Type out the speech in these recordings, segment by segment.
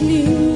你。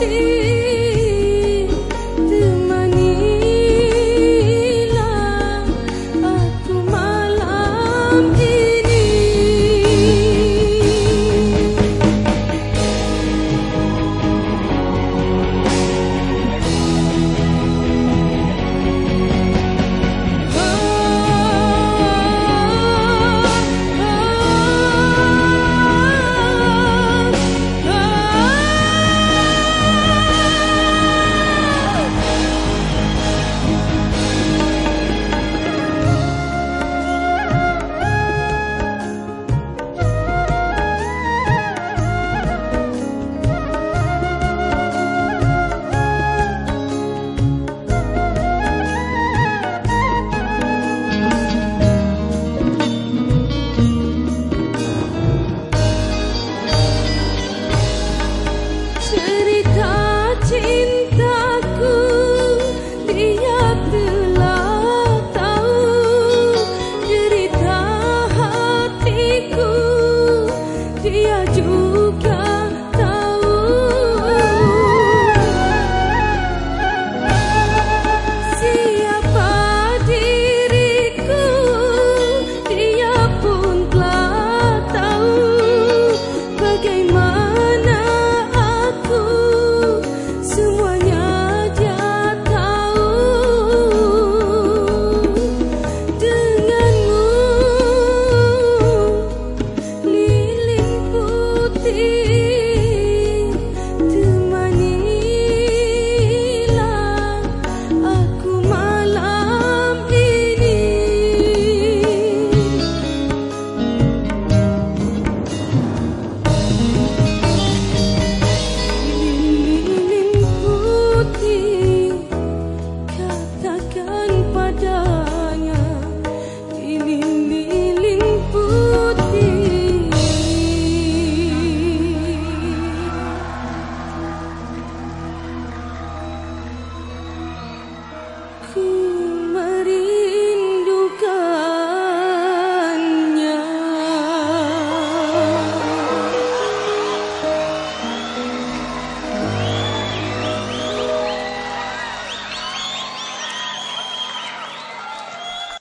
He do